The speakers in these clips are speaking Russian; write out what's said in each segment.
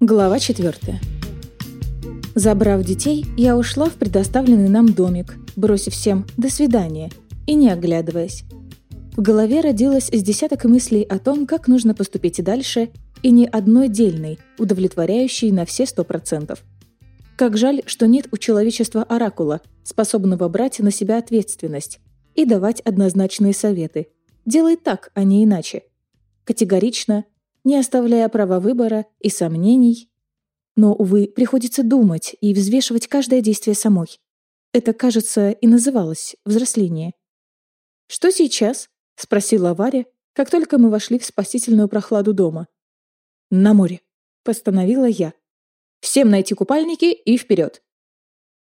Глава 4. Забрав детей, я ушла в предоставленный нам домик, бросив всем «до свидания» и не оглядываясь. В голове родилось с десяток мыслей о том, как нужно поступить дальше, и ни одной дельной, удовлетворяющей на все сто процентов. Как жаль, что нет у человечества оракула, способного брать на себя ответственность и давать однозначные советы. Делай так, а не иначе. Категорично, не оставляя права выбора и сомнений. Но, увы, приходится думать и взвешивать каждое действие самой. Это, кажется, и называлось взросление. «Что сейчас?» — спросила Варя, как только мы вошли в спасительную прохладу дома. «На море», — постановила я. «Всем найти купальники и вперед!»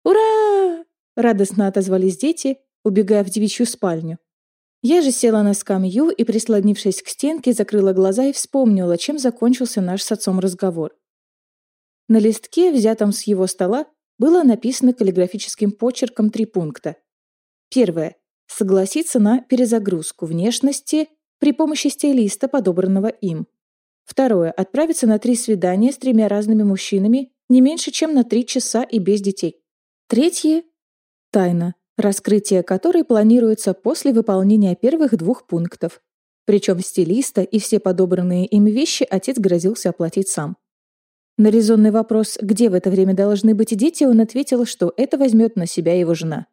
«Ура!» — радостно отозвались дети, убегая в девичью спальню. Я же села на скамью и, прислонившись к стенке, закрыла глаза и вспомнила, чем закончился наш с отцом разговор. На листке, взятом с его стола, было написано каллиграфическим почерком три пункта. Первое. Согласиться на перезагрузку внешности при помощи стилиста, подобранного им. Второе. Отправиться на три свидания с тремя разными мужчинами не меньше, чем на три часа и без детей. Третье. Тайна раскрытие которой планируется после выполнения первых двух пунктов. Причем стилиста и все подобранные им вещи отец грозился оплатить сам. На резонный вопрос, где в это время должны быть дети, он ответил, что это возьмет на себя его жена.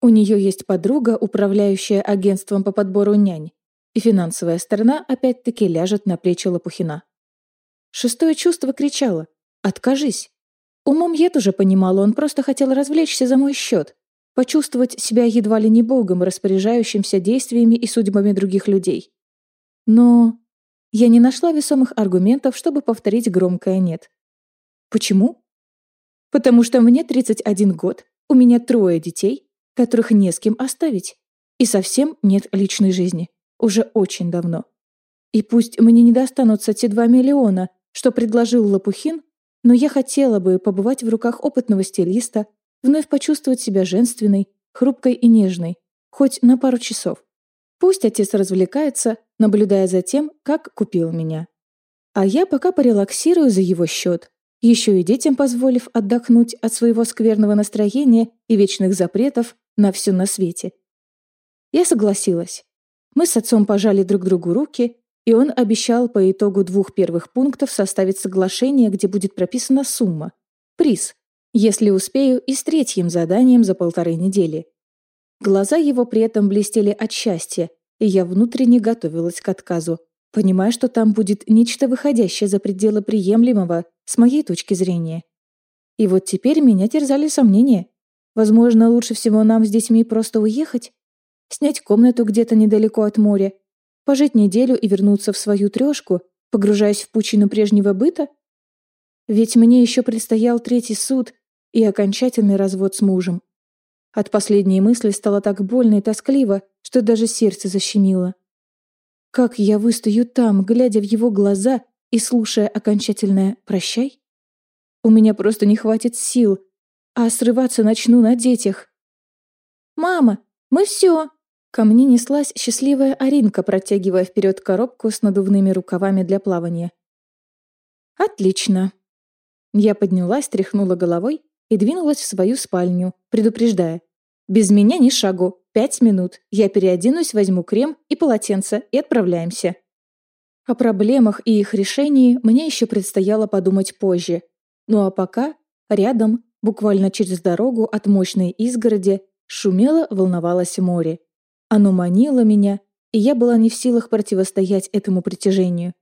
У нее есть подруга, управляющая агентством по подбору нянь, и финансовая сторона опять-таки ляжет на плечи Лопухина. Шестое чувство кричало «Откажись!». Умом я тоже понимала, он просто хотел развлечься за мой счет, почувствовать себя едва ли не богом, распоряжающимся действиями и судьбами других людей. Но я не нашла весомых аргументов, чтобы повторить громкое «нет». Почему? Потому что мне 31 год, у меня трое детей, которых не с кем оставить, и совсем нет личной жизни. Уже очень давно. И пусть мне не достанутся те 2 миллиона, что предложил Лопухин, но я хотела бы побывать в руках опытного стилиста, вновь почувствовать себя женственной, хрупкой и нежной, хоть на пару часов. Пусть отец развлекается, наблюдая за тем, как купил меня. А я пока порелаксирую за его счет, еще и детям позволив отдохнуть от своего скверного настроения и вечных запретов на все на свете. Я согласилась. Мы с отцом пожали друг другу руки, и он обещал по итогу двух первых пунктов составить соглашение, где будет прописана сумма, приз, если успею, и с третьим заданием за полторы недели. Глаза его при этом блестели от счастья, и я внутренне готовилась к отказу, понимая, что там будет нечто выходящее за пределы приемлемого с моей точки зрения. И вот теперь меня терзали сомнения. Возможно, лучше всего нам с детьми просто уехать, снять комнату где-то недалеко от моря, пожить неделю и вернуться в свою трешку, погружаясь в пучину прежнего быта? Ведь мне еще предстоял третий суд, и окончательный развод с мужем. От последней мысли стало так больно и тоскливо, что даже сердце защемило. Как я выстою там, глядя в его глаза и слушая окончательное «прощай»? У меня просто не хватит сил, а срываться начну на детях. «Мама, мы все!» Ко мне неслась счастливая Аринка, протягивая вперед коробку с надувными рукавами для плавания. «Отлично!» Я поднялась, тряхнула головой и двинулась в свою спальню, предупреждая. «Без меня ни шагу. Пять минут. Я переоденусь, возьму крем и полотенце и отправляемся». О проблемах и их решении мне еще предстояло подумать позже. Ну а пока рядом, буквально через дорогу от мощной изгороди, шумело, волновалось море. Оно манило меня, и я была не в силах противостоять этому притяжению.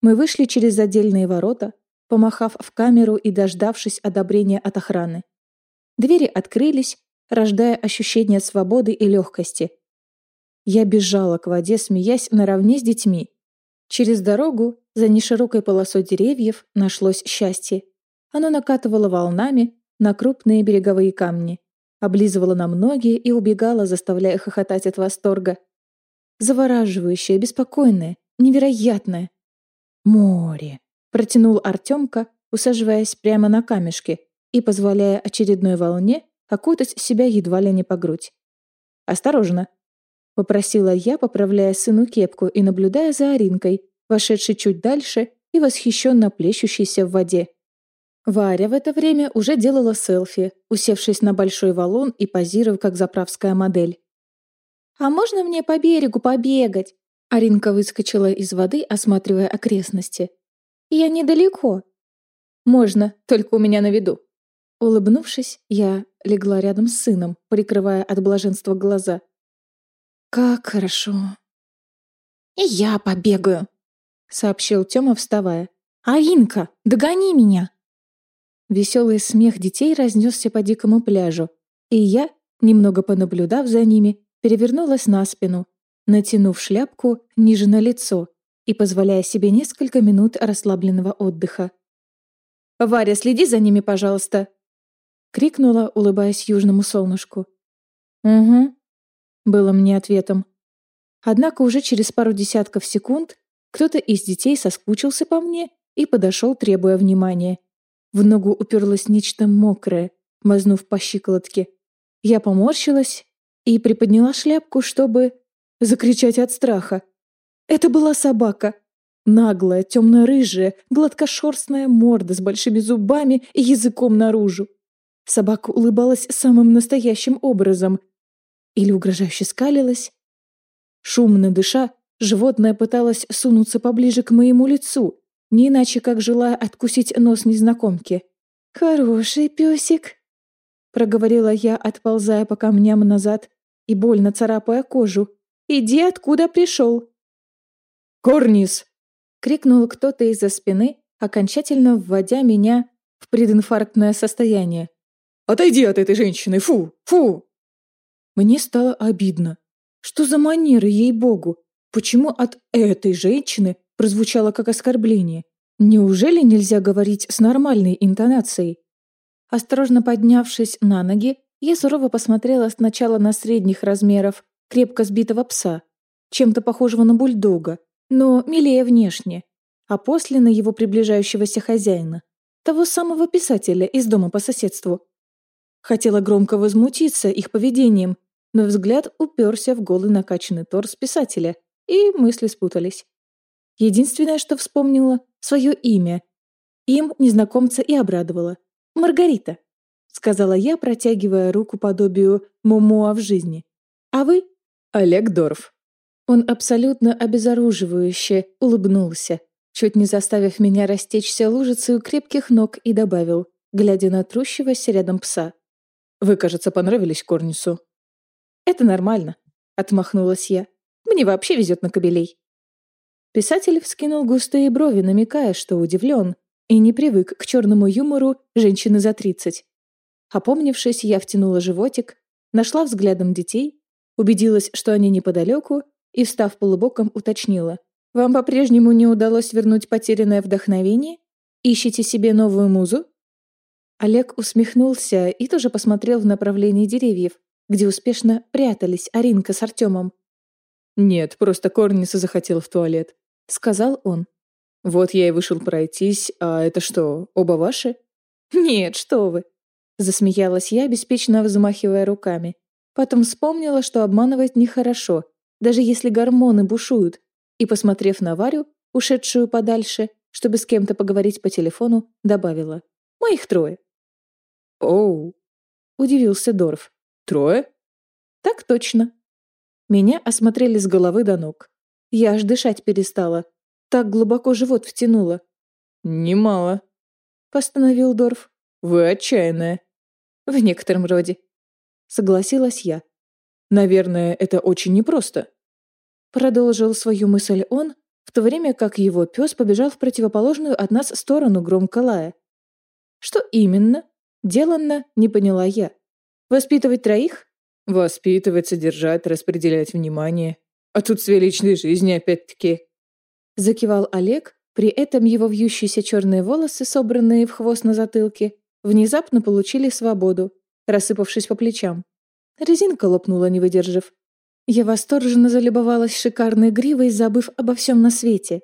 Мы вышли через отдельные ворота, помахав в камеру и дождавшись одобрения от охраны. Двери открылись, рождая ощущение свободы и легкости. Я бежала к воде, смеясь наравне с детьми. Через дорогу, за неширокой полосой деревьев, нашлось счастье. Оно накатывало волнами на крупные береговые камни, облизывало на многие и убегало, заставляя хохотать от восторга. Завораживающее, беспокойное, невероятное. Море. Протянул Артемка, усаживаясь прямо на камешке и позволяя очередной волне окутать себя едва ли не по грудь. «Осторожно!» — попросила я, поправляя сыну кепку и наблюдая за Аринкой, вошедшей чуть дальше и восхищенно плещущийся в воде. Варя в это время уже делала селфи, усевшись на большой валун и позировав как заправская модель. «А можно мне по берегу побегать?» Аринка выскочила из воды, осматривая окрестности. «Я недалеко». «Можно, только у меня на виду». Улыбнувшись, я легла рядом с сыном, прикрывая от блаженства глаза. «Как хорошо!» «И я побегаю», — сообщил Тёма, вставая. «Аринка, догони меня!» Веселый смех детей разнесся по дикому пляжу, и я, немного понаблюдав за ними, перевернулась на спину, натянув шляпку ниже на лицо и позволяя себе несколько минут расслабленного отдыха. «Варя, следи за ними, пожалуйста!» — крикнула, улыбаясь южному солнышку. «Угу», — было мне ответом. Однако уже через пару десятков секунд кто-то из детей соскучился по мне и подошел, требуя внимания. В ногу уперлось нечто мокрое, мазнув по щиколотке. Я поморщилась и приподняла шляпку, чтобы закричать от страха. Это была собака. Наглая, темно-рыжая, гладкошерстная морда с большими зубами и языком наружу. Собака улыбалась самым настоящим образом. Или угрожающе скалилась. Шумно дыша, животное пыталось сунуться поближе к моему лицу, не иначе как желая откусить нос незнакомки. «Хороший песик», — проговорила я, отползая по камням назад и больно царапая кожу. «Иди, откуда пришел!» «Корнис!» — крикнул кто-то из-за спины, окончательно вводя меня в прединфарктное состояние. «Отойди от этой женщины! Фу! Фу!» Мне стало обидно. Что за манеры, ей-богу? Почему от этой женщины прозвучало как оскорбление. Неужели нельзя говорить с нормальной интонацией? Осторожно поднявшись на ноги, я сурово посмотрела сначала на средних размеров, крепко сбитого пса, чем-то похожего на бульдога, но милее внешне, а после на его приближающегося хозяина, того самого писателя из дома по соседству. Хотела громко возмутиться их поведением, но взгляд уперся в голый накачанный торс писателя, и мысли спутались. Единственное, что вспомнила — свое имя. Им незнакомца и обрадовала. «Маргарита», — сказала я, протягивая руку подобию Момоа в жизни. «А вы?» «Олег Дорф». Он абсолютно обезоруживающе улыбнулся, чуть не заставив меня растечься лужицей у крепких ног и добавил, глядя на трущегося рядом пса. «Вы, кажется, понравились Корнису». «Это нормально», — отмахнулась я. «Мне вообще везет на кобелей». Писатель вскинул густые брови, намекая, что удивлен и не привык к черному юмору женщины за тридцать. Опомнившись, я втянула животик, нашла взглядом детей, убедилась, что они неподалеку, и, встав полубоком, уточнила. «Вам по-прежнему не удалось вернуть потерянное вдохновение? Ищете себе новую музу?» Олег усмехнулся и тоже посмотрел в направлении деревьев, где успешно прятались Аринка с Артемом. «Нет, просто Корниса захотел в туалет. — сказал он. «Вот я и вышел пройтись, а это что, оба ваши?» «Нет, что вы!» — засмеялась я, беспечно взмахивая руками. Потом вспомнила, что обманывать нехорошо, даже если гормоны бушуют, и, посмотрев на Варю, ушедшую подальше, чтобы с кем-то поговорить по телефону, добавила. «Моих трое». «Оу!» — удивился Дорф. «Трое?» «Так точно». Меня осмотрели с головы до ног. Я аж дышать перестала. Так глубоко живот втянуло. «Немало», — постановил Дорф. «Вы отчаянная». «В некотором роде». Согласилась я. «Наверное, это очень непросто». Продолжил свою мысль он, в то время как его пес побежал в противоположную от нас сторону, громко лая. «Что именно?» «Деланно», — не поняла я. «Воспитывать троих?» «Воспитывать, содержать, распределять внимание», Отсутствие личной жизни, опять-таки. Закивал Олег, при этом его вьющиеся черные волосы, собранные в хвост на затылке, внезапно получили свободу, рассыпавшись по плечам. Резинка лопнула, не выдержав. Я восторженно залюбовалась шикарной гривой, забыв обо всем на свете.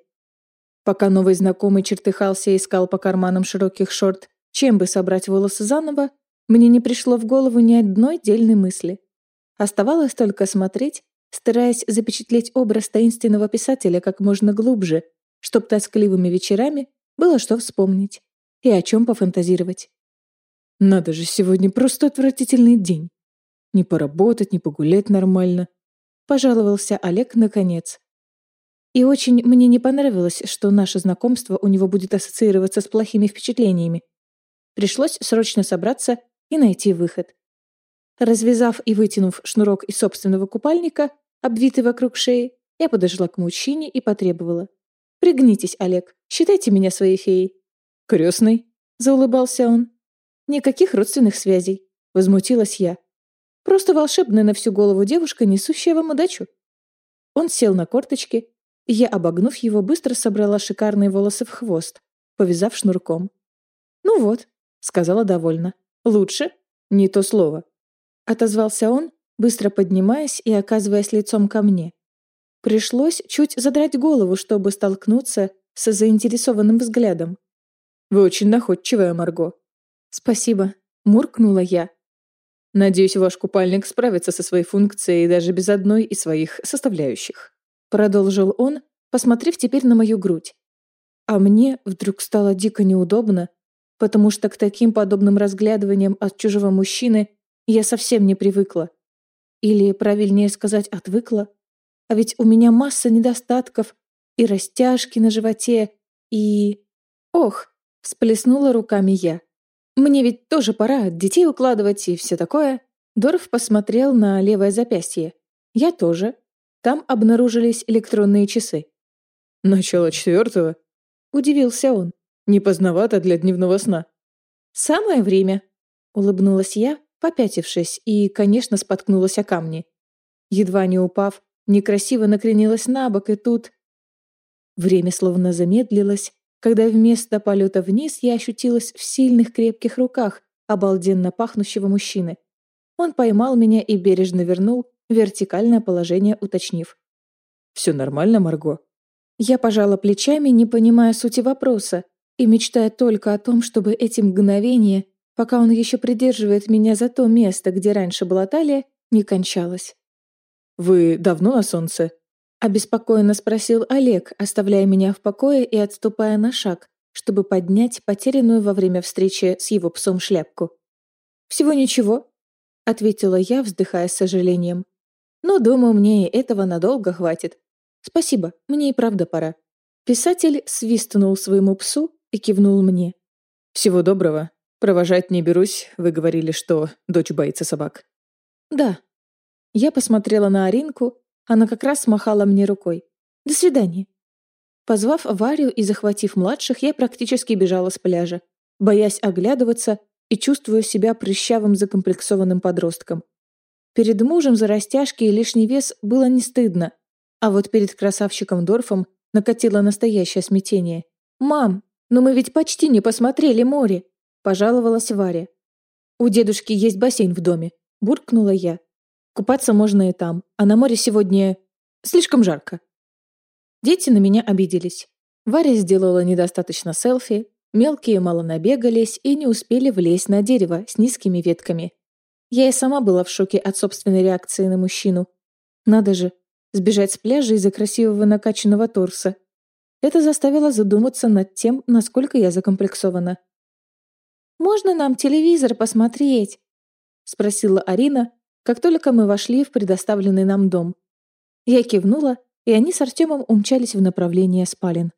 Пока новый знакомый чертыхался и искал по карманам широких шорт, чем бы собрать волосы заново, мне не пришло в голову ни одной дельной мысли. Оставалось только смотреть, стараясь запечатлеть образ таинственного писателя как можно глубже, чтоб тоскливыми вечерами было что вспомнить и о чем пофантазировать. Надо же, сегодня просто отвратительный день. Не поработать, не погулять нормально. Пожаловался Олег наконец. И очень мне не понравилось, что наше знакомство у него будет ассоциироваться с плохими впечатлениями. Пришлось срочно собраться и найти выход. Развязав и вытянув шнурок из собственного купальника, обвитый вокруг шеи, я подошла к мужчине и потребовала. «Пригнитесь, Олег, считайте меня своей феей». «Крестный?» — заулыбался он. «Никаких родственных связей», — возмутилась я. «Просто волшебная на всю голову девушка, несущая вам удачу». Он сел на корточки, и я, обогнув его, быстро собрала шикарные волосы в хвост, повязав шнурком. «Ну вот», — сказала довольно. «Лучше?» «Не то слово», — отозвался он, быстро поднимаясь и оказываясь лицом ко мне. Пришлось чуть задрать голову, чтобы столкнуться с заинтересованным взглядом. «Вы очень находчивая, Марго». «Спасибо», — муркнула я. «Надеюсь, ваш купальник справится со своей функцией даже без одной из своих составляющих», — продолжил он, посмотрев теперь на мою грудь. А мне вдруг стало дико неудобно, потому что к таким подобным разглядываниям от чужого мужчины я совсем не привыкла. Или, правильнее сказать, отвыкла. А ведь у меня масса недостатков, и растяжки на животе, и... Ох, всплеснула руками я. Мне ведь тоже пора детей укладывать и все такое. Дорф посмотрел на левое запястье. Я тоже. Там обнаружились электронные часы. «Начало четвертого?» Удивился он. «Не поздновато для дневного сна». «Самое время», — улыбнулась я, попятившись, и, конечно, споткнулась о камни. Едва не упав, некрасиво накренилась на бок, и тут... Время словно замедлилось, когда вместо полета вниз я ощутилась в сильных крепких руках обалденно пахнущего мужчины. Он поймал меня и бережно вернул вертикальное положение, уточнив. «Все нормально, Марго?» Я пожала плечами, не понимая сути вопроса, и мечтая только о том, чтобы эти мгновения, пока он еще придерживает меня за то место, где раньше была талия, не кончалось. «Вы давно на солнце?» Обеспокоенно спросил Олег, оставляя меня в покое и отступая на шаг, чтобы поднять потерянную во время встречи с его псом шляпку. «Всего ничего», — ответила я, вздыхая с сожалением. «Но, думаю, мне и этого надолго хватит. Спасибо, мне и правда пора». Писатель свистнул своему псу и кивнул мне. «Всего доброго. Провожать не берусь. Вы говорили, что дочь боится собак». «Да», я посмотрела на Аринку, она как раз махала мне рукой. «До свидания». Позвав Варю и захватив младших, я практически бежала с пляжа, боясь оглядываться и чувствуя себя прыщавым закомплексованным подростком. Перед мужем за растяжки и лишний вес было не стыдно, а вот перед красавчиком Дорфом накатило настоящее смятение. «Мам, но мы ведь почти не посмотрели море!» – пожаловалась Варя. «У дедушки есть бассейн в доме», – буркнула я. Купаться можно и там, а на море сегодня слишком жарко. Дети на меня обиделись. Варя сделала недостаточно селфи, мелкие мало набегались и не успели влезть на дерево с низкими ветками. Я и сама была в шоке от собственной реакции на мужчину. Надо же, сбежать с пляжа из-за красивого накачанного торса. Это заставило задуматься над тем, насколько я закомплексована. «Можно нам телевизор посмотреть?» — спросила Арина, как только мы вошли в предоставленный нам дом. Я кивнула, и они с Артемом умчались в направлении спален.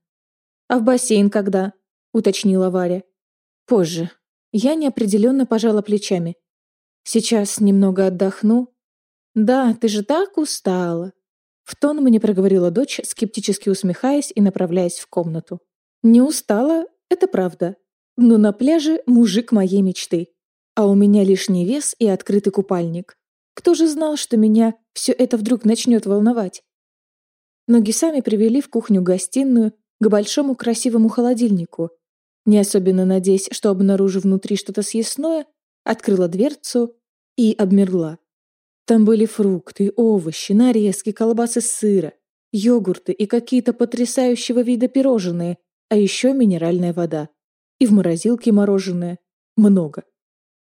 «А в бассейн когда?» — уточнила Варя. «Позже». Я неопределенно пожала плечами. «Сейчас немного отдохну». «Да, ты же так устала!» В тон мне проговорила дочь, скептически усмехаясь и направляясь в комнату. «Не устала, это правда. Но на пляже мужик моей мечты. А у меня лишний вес и открытый купальник. Кто же знал, что меня все это вдруг начнет волновать? Ноги сами привели в кухню-гостиную к большому красивому холодильнику. Не особенно надеясь, что обнаружу внутри что-то съестное, открыла дверцу и обмерла. Там были фрукты, овощи, нарезки, колбасы сыра, йогурты и какие-то потрясающего вида пирожные, а еще минеральная вода. И в морозилке мороженое. Много.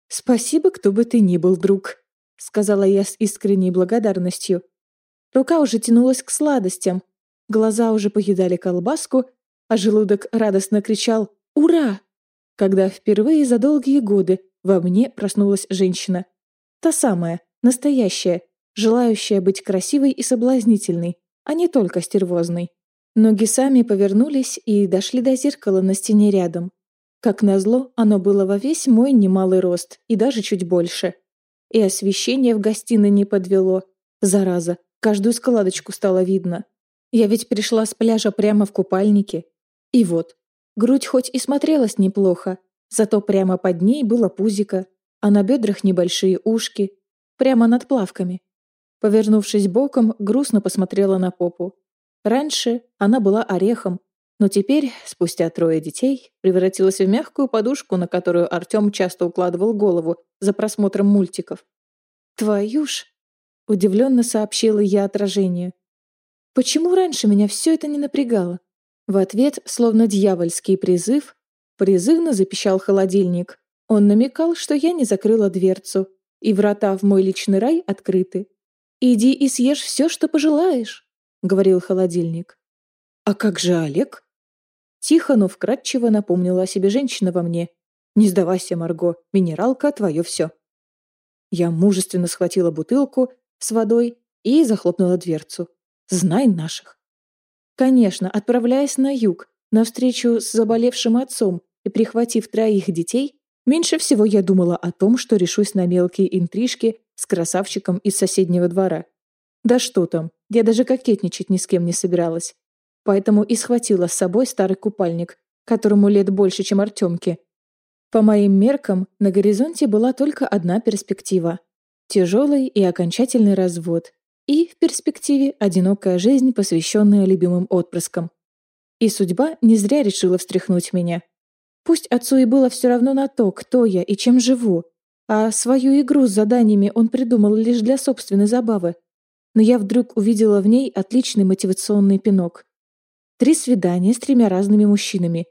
Спасибо, кто бы ты ни был, друг сказала я с искренней благодарностью. Рука уже тянулась к сладостям, глаза уже поедали колбаску, а желудок радостно кричал «Ура!», когда впервые за долгие годы во мне проснулась женщина. Та самая, настоящая, желающая быть красивой и соблазнительной, а не только стервозной. Ноги сами повернулись и дошли до зеркала на стене рядом. Как назло, оно было во весь мой немалый рост и даже чуть больше. И освещение в гостиной не подвело. Зараза, каждую складочку стало видно. Я ведь пришла с пляжа прямо в купальнике. И вот, грудь хоть и смотрелась неплохо, зато прямо под ней было пузико, а на бедрах небольшие ушки, прямо над плавками. Повернувшись боком, грустно посмотрела на попу. Раньше она была орехом, но теперь, спустя трое детей, превратилась в мягкую подушку, на которую Артем часто укладывал голову за просмотром мультиков. «Твою ж!» — удивленно сообщила я отражению. «Почему раньше меня все это не напрягало?» В ответ, словно дьявольский призыв, призывно запищал холодильник. Он намекал, что я не закрыла дверцу, и врата в мой личный рай открыты. «Иди и съешь все, что пожелаешь», — говорил холодильник. «А как же Олег?» Тихо, но вкратчиво напомнила о себе женщина во мне. «Не сдавайся, Марго, минералка — твое все». Я мужественно схватила бутылку с водой и захлопнула дверцу. «Знай наших». Конечно, отправляясь на юг, навстречу с заболевшим отцом и прихватив троих детей, меньше всего я думала о том, что решусь на мелкие интрижки с красавчиком из соседнего двора. Да что там, я даже кокетничать ни с кем не собиралась поэтому и схватила с собой старый купальник, которому лет больше, чем Артемке. По моим меркам, на горизонте была только одна перспектива — тяжелый и окончательный развод, и, в перспективе, одинокая жизнь, посвященная любимым отпрыскам. И судьба не зря решила встряхнуть меня. Пусть отцу и было все равно на то, кто я и чем живу, а свою игру с заданиями он придумал лишь для собственной забавы. Но я вдруг увидела в ней отличный мотивационный пинок. Три свидания с тремя разными мужчинами.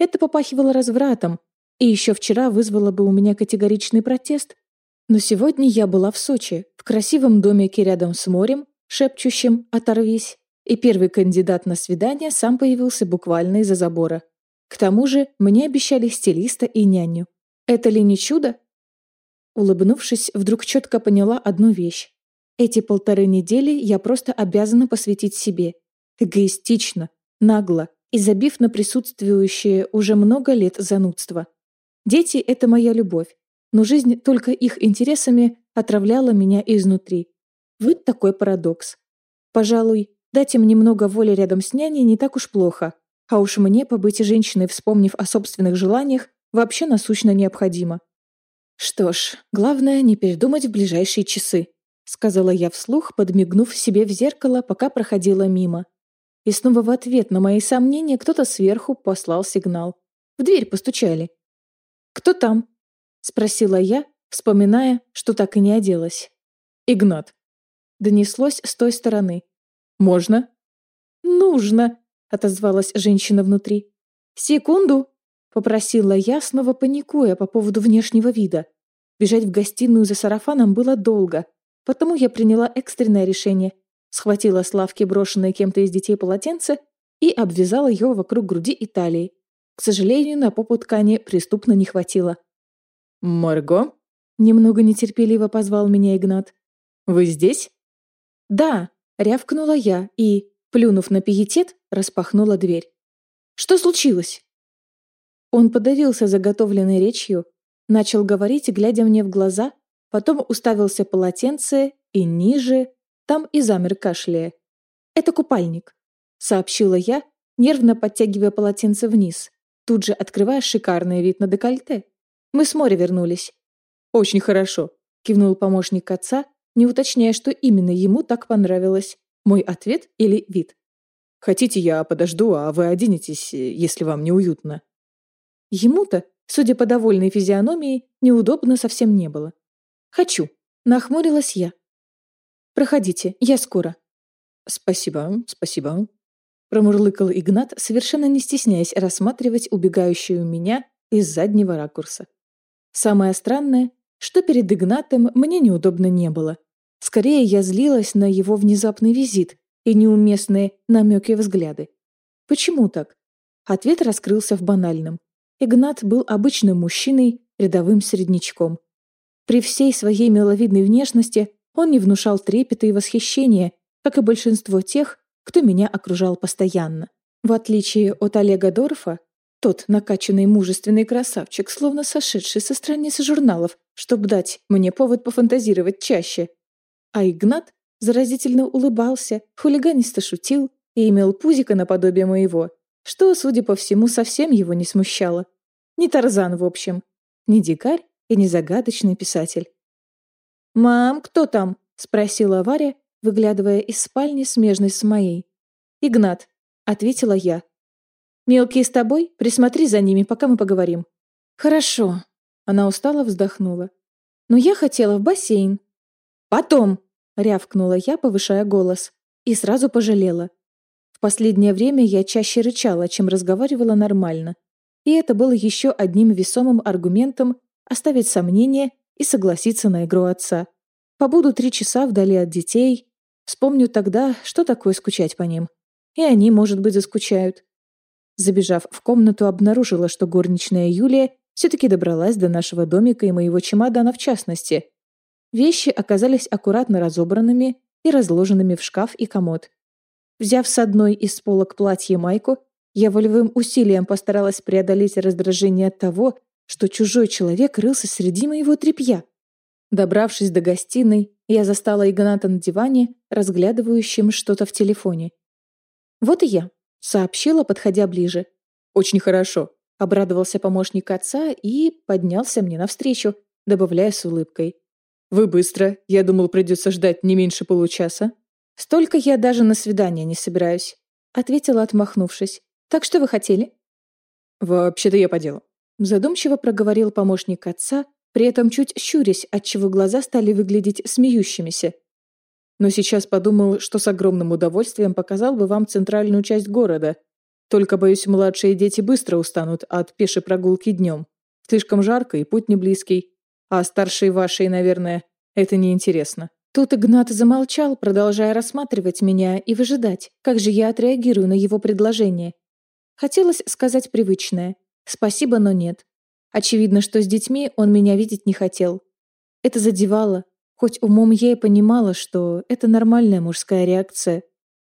Это попахивало развратом, и еще вчера вызвало бы у меня категоричный протест. Но сегодня я была в Сочи, в красивом домике рядом с морем, шепчущим «оторвись», и первый кандидат на свидание сам появился буквально из-за забора. К тому же мне обещали стилиста и няню. Это ли не чудо? Улыбнувшись, вдруг четко поняла одну вещь. Эти полторы недели я просто обязана посвятить себе. Эгоистично, нагло и забив на присутствующее уже много лет занудство. Дети — это моя любовь, но жизнь только их интересами отравляла меня изнутри. Вот такой парадокс. Пожалуй, дать им немного воли рядом с няней не так уж плохо, а уж мне побыть женщиной, вспомнив о собственных желаниях, вообще насущно необходимо. «Что ж, главное не передумать в ближайшие часы», сказала я вслух, подмигнув себе в зеркало, пока проходила мимо. И снова в ответ на мои сомнения кто-то сверху послал сигнал. В дверь постучали. «Кто там?» — спросила я, вспоминая, что так и не оделась. «Игнат». Донеслось с той стороны. «Можно?» «Нужно», — отозвалась женщина внутри. «Секунду», — попросила я, снова паникуя по поводу внешнего вида. Бежать в гостиную за сарафаном было долго, потому я приняла экстренное решение схватила с лавки брошенное кем-то из детей полотенце и обвязала его вокруг груди и талии. К сожалению, на попу ткани преступно не хватило. «Марго?» — немного нетерпеливо позвал меня Игнат. «Вы здесь?» «Да», — рявкнула я и, плюнув на пиетет, распахнула дверь. «Что случилось?» Он подавился заготовленной речью, начал говорить, глядя мне в глаза, потом уставился полотенце и ниже, там и замер кашляя. «Это купальник», — сообщила я, нервно подтягивая полотенце вниз, тут же открывая шикарный вид на декольте. «Мы с моря вернулись». «Очень хорошо», — кивнул помощник отца, не уточняя, что именно ему так понравилось. Мой ответ или вид. «Хотите, я подожду, а вы оденетесь, если вам неуютно». Ему-то, судя по довольной физиономии, неудобно совсем не было. «Хочу», — нахмурилась я. Проходите, я скоро». «Спасибо, спасибо», — промурлыкал Игнат, совершенно не стесняясь рассматривать убегающую меня из заднего ракурса. Самое странное, что перед Игнатом мне неудобно не было. Скорее, я злилась на его внезапный визит и неуместные намеки взгляды. Почему так? Ответ раскрылся в банальном. Игнат был обычным мужчиной, рядовым среднячком. При всей своей миловидной внешности он не внушал трепета и восхищения, как и большинство тех, кто меня окружал постоянно. В отличие от Олега Дорфа, тот накачанный мужественный красавчик, словно сошедший со страниц журналов, чтобы дать мне повод пофантазировать чаще. А Игнат заразительно улыбался, хулиганисто шутил и имел пузико наподобие моего, что, судя по всему, совсем его не смущало. Не Тарзан, в общем. Не дикарь и не загадочный писатель. «Мам, кто там?» — спросила Варя, выглядывая из спальни, смежной с моей. «Игнат», — ответила я. «Мелкие с тобой? Присмотри за ними, пока мы поговорим». «Хорошо», — она устало вздохнула. «Но я хотела в бассейн». «Потом», — рявкнула я, повышая голос, и сразу пожалела. В последнее время я чаще рычала, чем разговаривала нормально. И это было еще одним весомым аргументом оставить сомнения и согласиться на игру отца. Побуду три часа вдали от детей, вспомню тогда, что такое скучать по ним. И они, может быть, заскучают. Забежав в комнату, обнаружила, что горничная Юлия все-таки добралась до нашего домика и моего чемодана в частности. Вещи оказались аккуратно разобранными и разложенными в шкаф и комод. Взяв с одной из полок платье майку, я волевым усилием постаралась преодолеть раздражение от того, что чужой человек рылся среди моего тряпья. Добравшись до гостиной, я застала Игната на диване, разглядывающим что-то в телефоне. «Вот и я», — сообщила, подходя ближе. «Очень хорошо», — обрадовался помощник отца и поднялся мне навстречу, добавляя с улыбкой. «Вы быстро. Я думал, придется ждать не меньше получаса». «Столько я даже на свидание не собираюсь», — ответила, отмахнувшись. «Так что вы хотели?» «Вообще-то я по делу. Задумчиво проговорил помощник отца, при этом чуть щурясь, отчего глаза стали выглядеть смеющимися. Но сейчас подумал, что с огромным удовольствием показал бы вам центральную часть города. Только, боюсь, младшие дети быстро устанут от пешей прогулки днем. Слишком жарко и путь не близкий. А старшие ваши, наверное, это неинтересно. Тут Игнат замолчал, продолжая рассматривать меня и выжидать, как же я отреагирую на его предложение. Хотелось сказать привычное. Спасибо, но нет. Очевидно, что с детьми он меня видеть не хотел. Это задевало, хоть умом я и понимала, что это нормальная мужская реакция.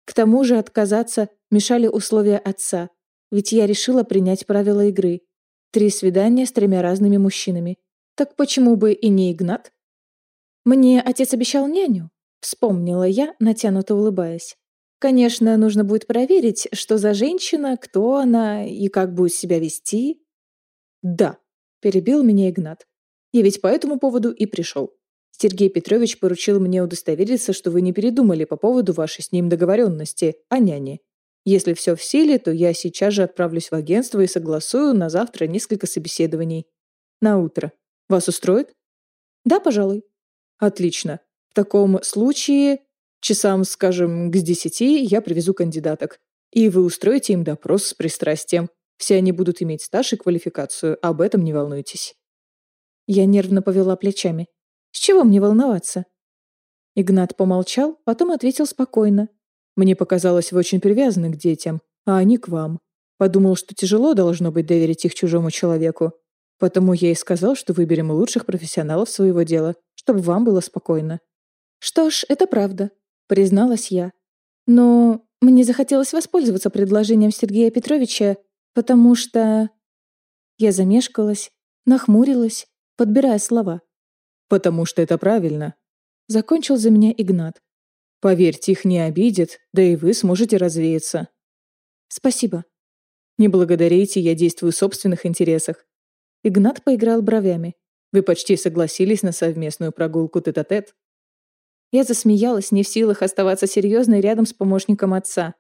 К тому же отказаться мешали условия отца, ведь я решила принять правила игры. Три свидания с тремя разными мужчинами. Так почему бы и не Игнат? Мне отец обещал няню, вспомнила я, натянуто улыбаясь. Конечно, нужно будет проверить, что за женщина, кто она и как будет себя вести. Да, перебил меня Игнат. Я ведь по этому поводу и пришел. Сергей Петрович поручил мне удостовериться, что вы не передумали по поводу вашей с ним договоренности о няне. Если все в силе, то я сейчас же отправлюсь в агентство и согласую на завтра несколько собеседований. На утро. Вас устроит? Да, пожалуй. Отлично. В таком случае Часам, скажем, к десяти я привезу кандидаток. И вы устроите им допрос с пристрастием. Все они будут иметь стаж и квалификацию, об этом не волнуйтесь. Я нервно повела плечами. С чего мне волноваться? Игнат помолчал, потом ответил спокойно. Мне показалось, вы очень привязаны к детям, а они к вам. Подумал, что тяжело должно быть доверить их чужому человеку. Потому я и сказал, что выберем лучших профессионалов своего дела, чтобы вам было спокойно. Что ж, это правда призналась я. Но мне захотелось воспользоваться предложением Сергея Петровича, потому что... Я замешкалась, нахмурилась, подбирая слова. «Потому что это правильно», — закончил за меня Игнат. «Поверьте, их не обидит, да и вы сможете развеяться». «Спасибо». «Не благодарите, я действую в собственных интересах». Игнат поиграл бровями. «Вы почти согласились на совместную прогулку тет-а-тет?» -тет. Я засмеялась, не в силах оставаться серьезной рядом с помощником отца.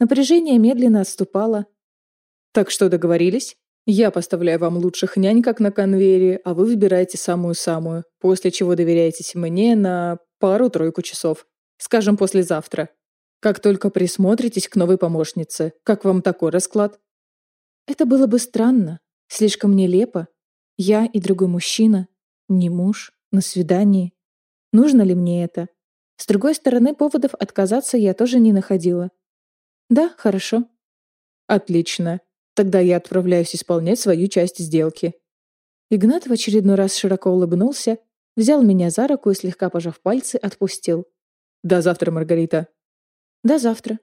Напряжение медленно отступало. «Так что, договорились? Я поставляю вам лучших нянь, как на конвейере, а вы выбираете самую-самую, после чего доверяетесь мне на пару-тройку часов. Скажем, послезавтра. Как только присмотритесь к новой помощнице. Как вам такой расклад?» Это было бы странно, слишком нелепо. Я и другой мужчина, не муж, на свидании. Нужно ли мне это? С другой стороны, поводов отказаться я тоже не находила. Да, хорошо. Отлично. Тогда я отправляюсь исполнять свою часть сделки». Игнат в очередной раз широко улыбнулся, взял меня за руку и, слегка пожав пальцы, отпустил. «До завтра, Маргарита». «До завтра».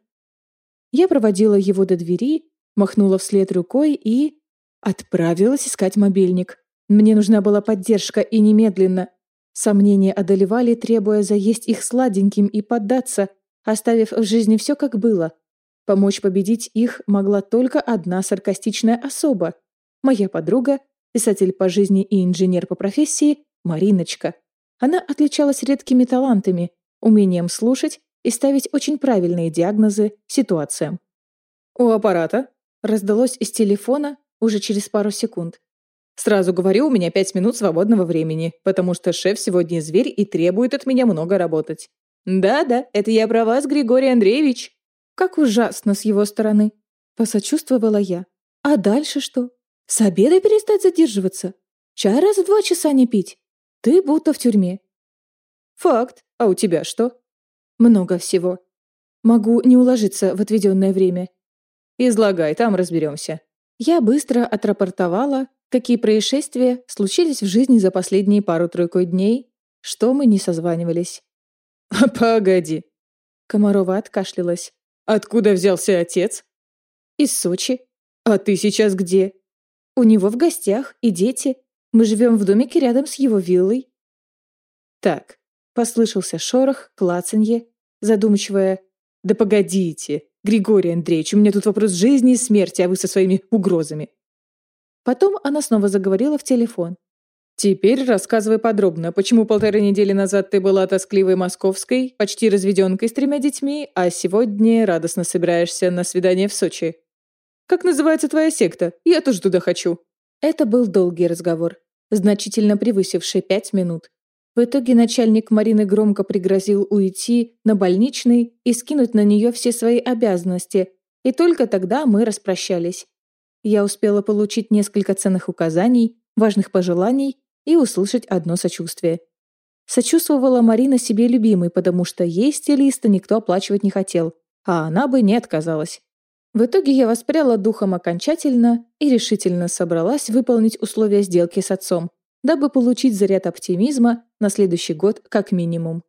Я проводила его до двери, махнула вслед рукой и... Отправилась искать мобильник. Мне нужна была поддержка и немедленно. Сомнения одолевали, требуя заесть их сладеньким и поддаться, оставив в жизни все как было. Помочь победить их могла только одна саркастичная особа. Моя подруга, писатель по жизни и инженер по профессии, Мариночка. Она отличалась редкими талантами, умением слушать и ставить очень правильные диагнозы ситуациям. «У аппарата?» раздалось из телефона уже через пару секунд. «Сразу говорю, у меня пять минут свободного времени, потому что шеф сегодня зверь и требует от меня много работать». «Да-да, это я про вас, Григорий Андреевич», как ужасно с его стороны. Посочувствовала я. А дальше что? С обеда перестать задерживаться? Чай раз в два часа не пить? Ты будто в тюрьме. Факт. А у тебя что? Много всего. Могу не уложиться в отведенное время. Излагай, там разберемся. Я быстро отрапортовала, какие происшествия случились в жизни за последние пару-тройку дней, что мы не созванивались. «Погоди!» Комарова откашлялась. Откуда взялся отец? Из Сочи. А ты сейчас где? У него в гостях и дети. Мы живем в домике рядом с его виллой. Так, послышался шорох, клацанье, задумчивое. Да погодите, Григорий Андреевич, у меня тут вопрос жизни и смерти, а вы со своими угрозами. Потом она снова заговорила в телефон. Теперь рассказывай подробно, почему полторы недели назад ты была тоскливой московской, почти разведенкой с тремя детьми, а сегодня радостно собираешься на свидание в Сочи. Как называется твоя секта? Я тоже туда хочу. Это был долгий разговор, значительно превысивший пять минут. В итоге начальник Марины громко пригрозил уйти на больничный и скинуть на нее все свои обязанности, и только тогда мы распрощались. Я успела получить несколько ценных указаний, важных пожеланий и услышать одно сочувствие. Сочувствовала Марина себе любимой, потому что ей стилиста никто оплачивать не хотел, а она бы не отказалась. В итоге я воспряла духом окончательно и решительно собралась выполнить условия сделки с отцом, дабы получить заряд оптимизма на следующий год как минимум.